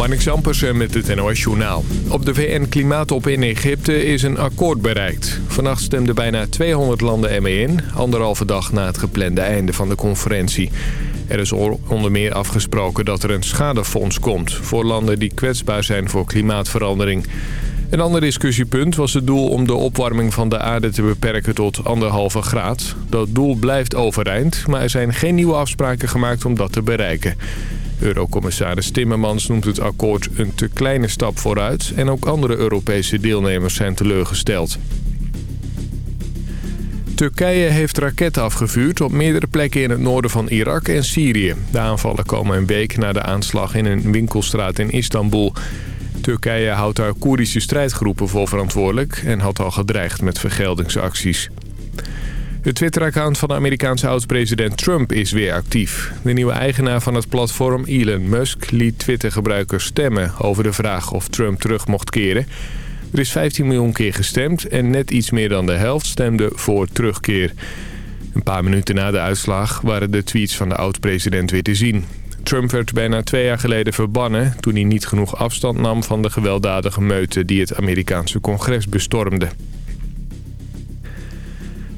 Marnix Ampersen met het NOS Journaal. Op de VN-klimaattop in Egypte is een akkoord bereikt. Vannacht stemden bijna 200 landen ermee in, anderhalve dag na het geplande einde van de conferentie. Er is onder meer afgesproken dat er een schadefonds komt... voor landen die kwetsbaar zijn voor klimaatverandering. Een ander discussiepunt was het doel om de opwarming van de aarde te beperken tot anderhalve graad. Dat doel blijft overeind, maar er zijn geen nieuwe afspraken gemaakt om dat te bereiken. Eurocommissaris Timmermans noemt het akkoord een te kleine stap vooruit... en ook andere Europese deelnemers zijn teleurgesteld. Turkije heeft raketten afgevuurd op meerdere plekken in het noorden van Irak en Syrië. De aanvallen komen een week na de aanslag in een winkelstraat in Istanbul. Turkije houdt daar Koerdische strijdgroepen voor verantwoordelijk... en had al gedreigd met vergeldingsacties. De Twitter-account van de Amerikaanse oud-president Trump is weer actief. De nieuwe eigenaar van het platform, Elon Musk, liet Twitter-gebruikers stemmen... over de vraag of Trump terug mocht keren. Er is 15 miljoen keer gestemd en net iets meer dan de helft stemde voor terugkeer. Een paar minuten na de uitslag waren de tweets van de oud-president weer te zien. Trump werd bijna twee jaar geleden verbannen... toen hij niet genoeg afstand nam van de gewelddadige meute... die het Amerikaanse congres bestormde.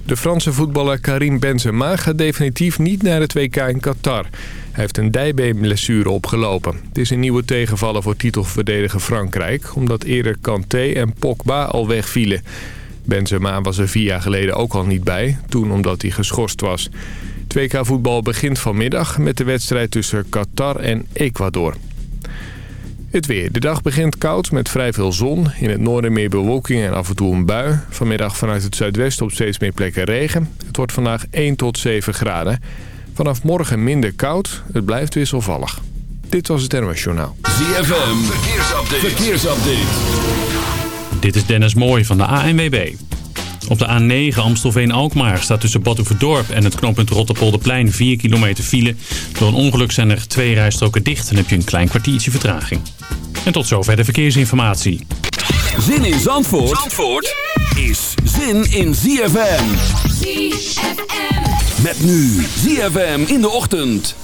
De Franse voetballer Karim Benzema gaat definitief niet naar het WK in Qatar. Hij heeft een dijbeenblessure opgelopen. Het is een nieuwe tegenvaller voor titelverdediger Frankrijk... omdat eerder Kanté en Pogba al wegvielen. Benzema was er vier jaar geleden ook al niet bij, toen omdat hij geschorst was. 2K-voetbal begint vanmiddag met de wedstrijd tussen Qatar en Ecuador. Het weer. De dag begint koud met vrij veel zon. In het noorden meer bewolking en af en toe een bui. Vanmiddag vanuit het zuidwesten op steeds meer plekken regen. Het wordt vandaag 1 tot 7 graden. Vanaf morgen minder koud. Het blijft wisselvallig. Dit was het NOS Journaal. ZFM. Verkeersupdate. Verkeersupdate. Dit is Dennis Mooij van de ANWB. Op de A9 Amstelveen-Alkmaar staat tussen Badhoevedorp en het knooppunt Rotterpolderplein 4 kilometer file. Door een ongeluk zijn er twee rijstroken dicht en heb je een klein kwartiertje vertraging. En tot zover de verkeersinformatie. Zin in Zandvoort, Zandvoort is zin in ZFM. ZFM. Met nu ZFM in de ochtend.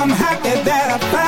I'm happy that I found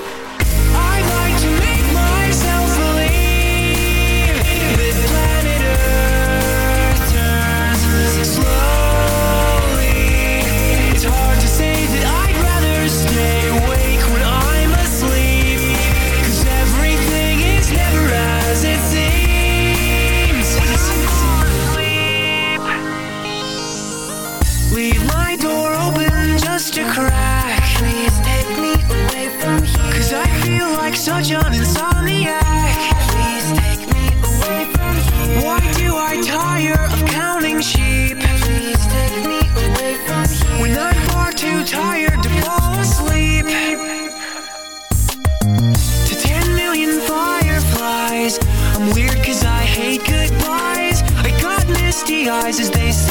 voices they say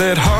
that heart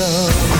go.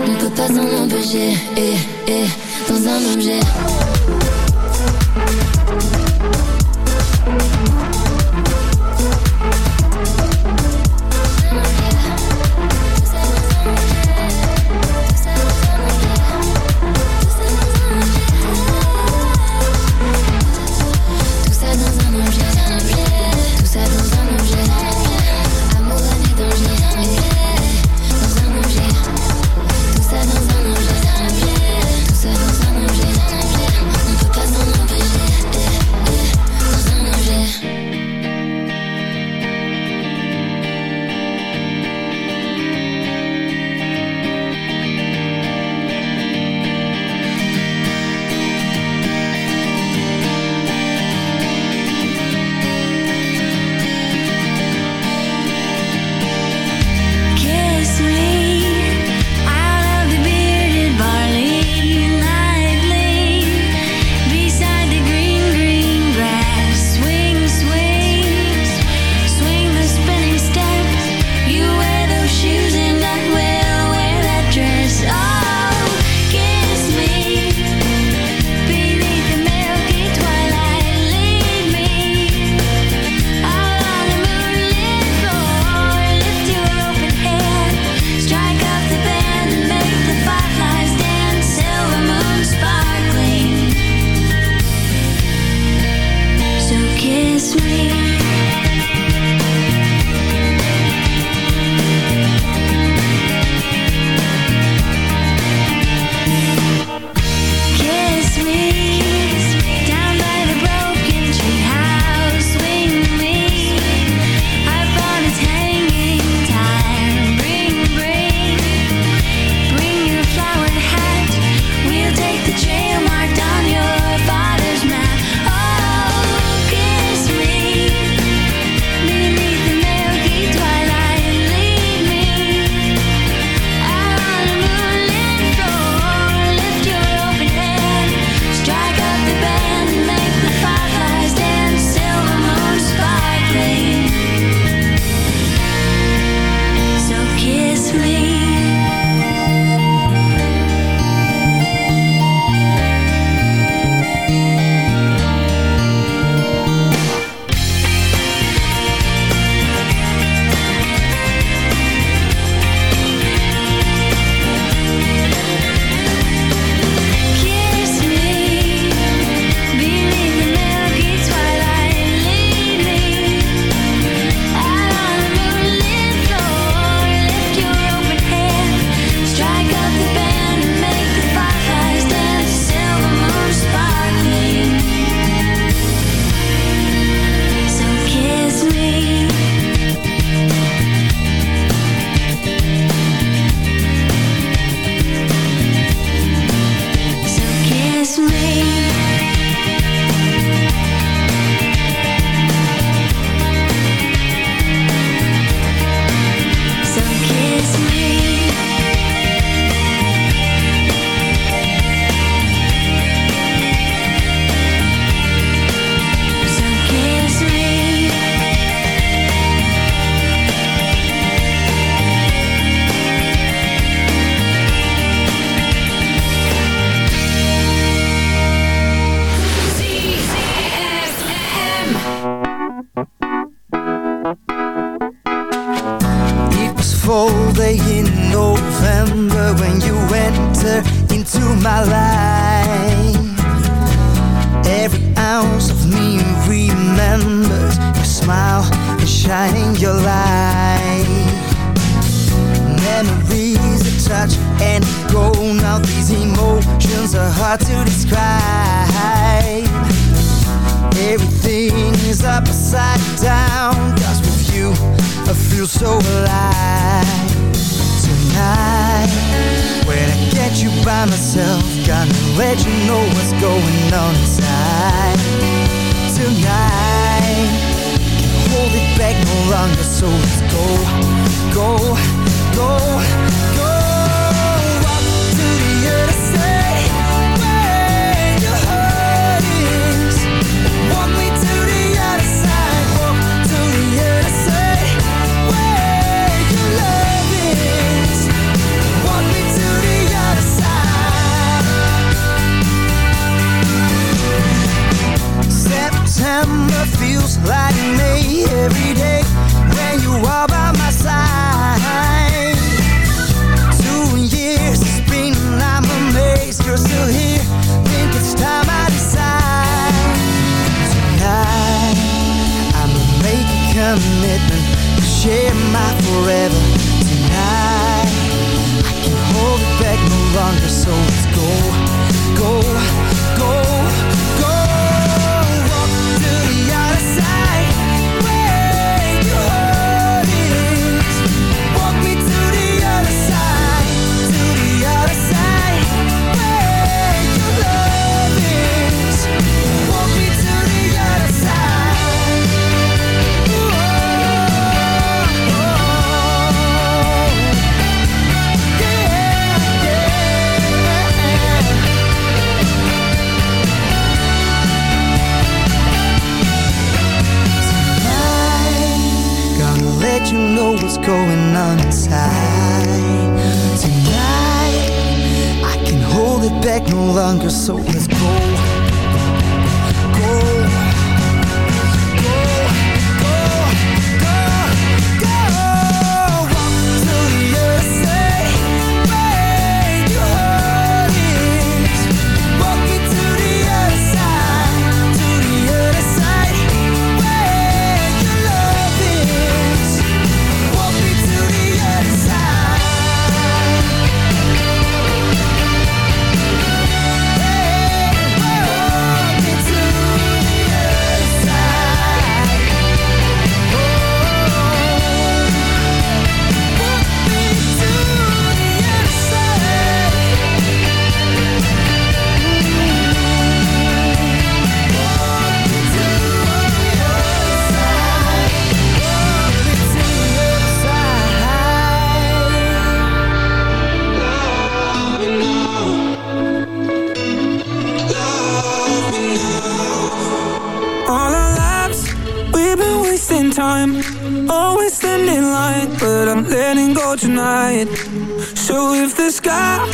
passe en objet, et, et, dans un objet.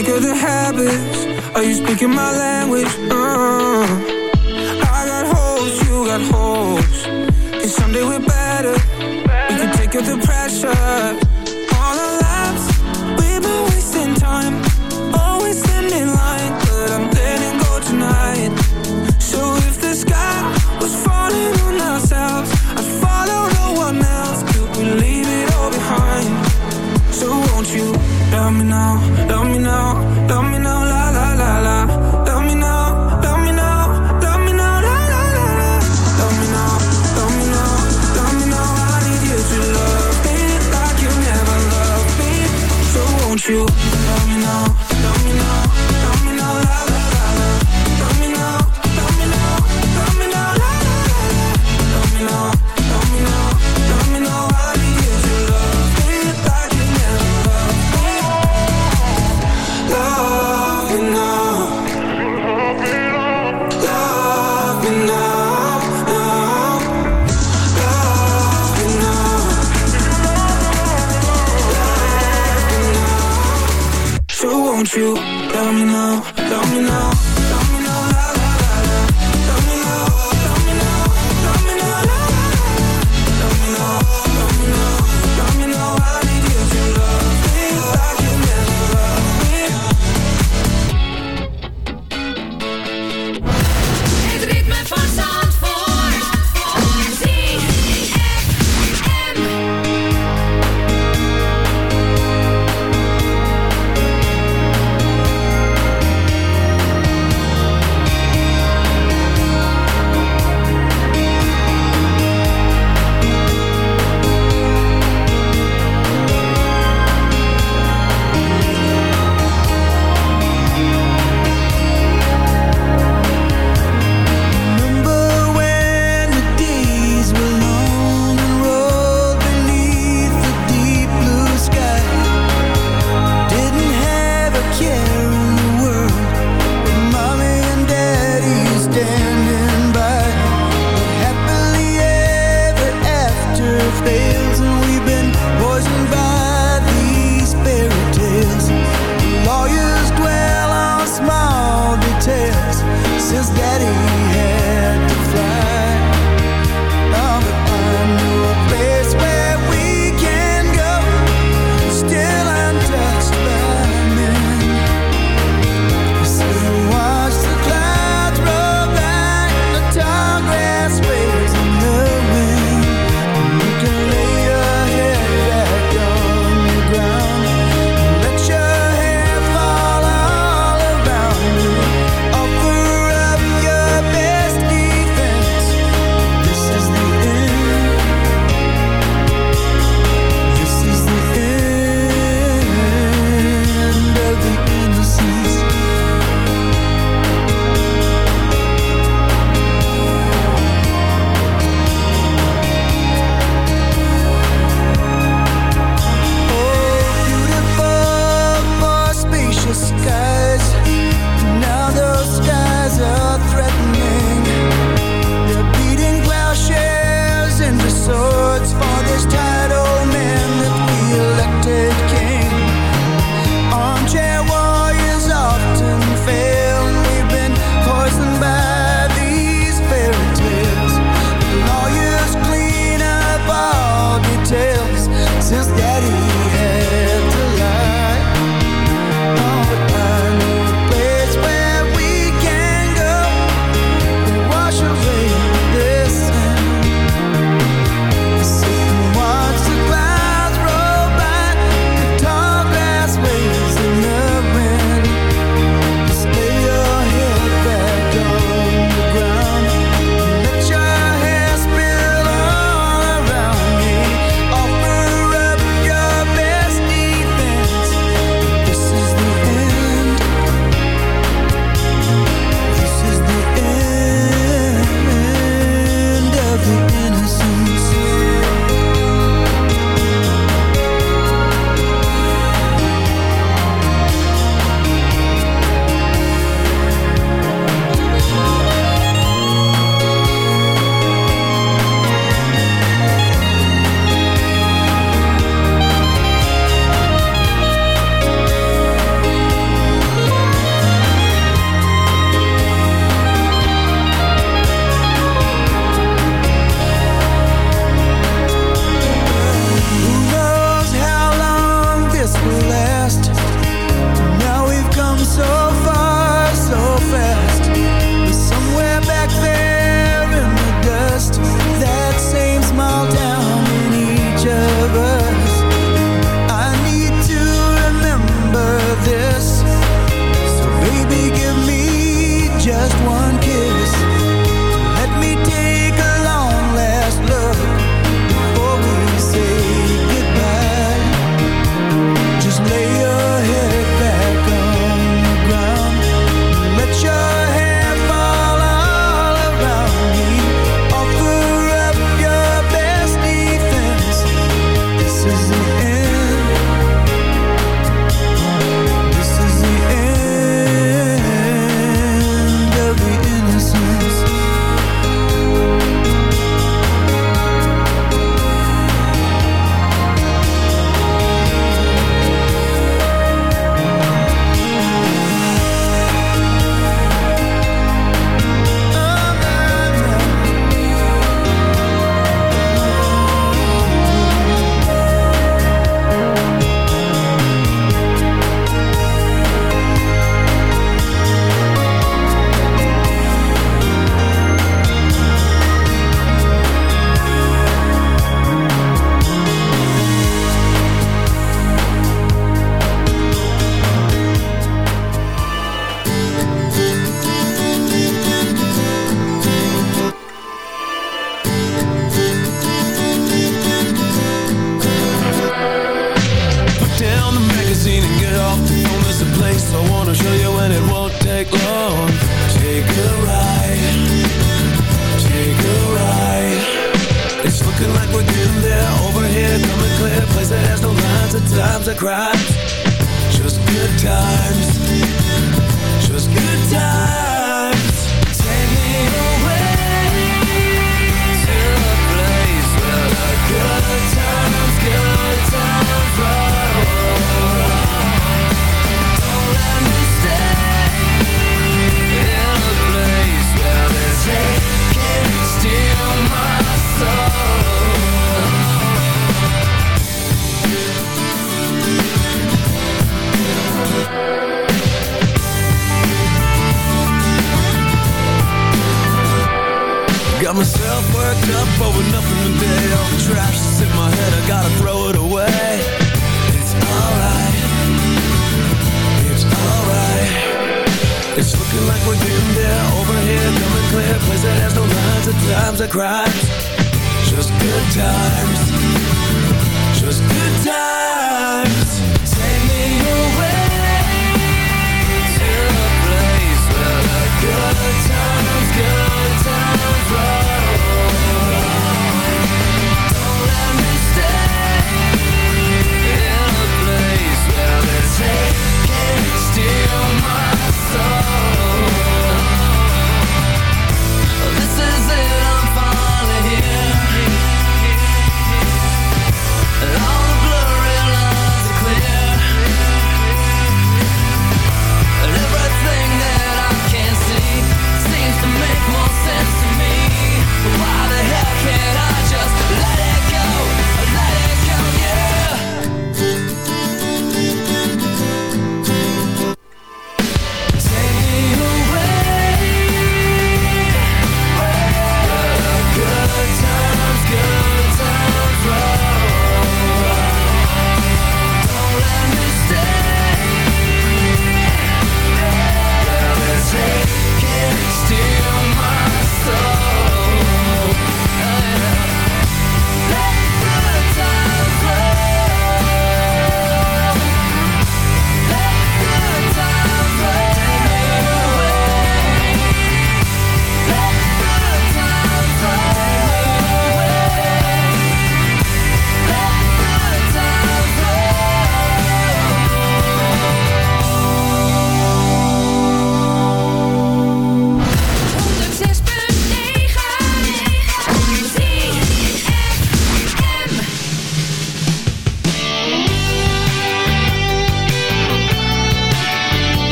sick of the habits. Are you speaking my language? Uh, I got you got. And someday we're better. We can take the pressure Won't you me now, love me now, love me now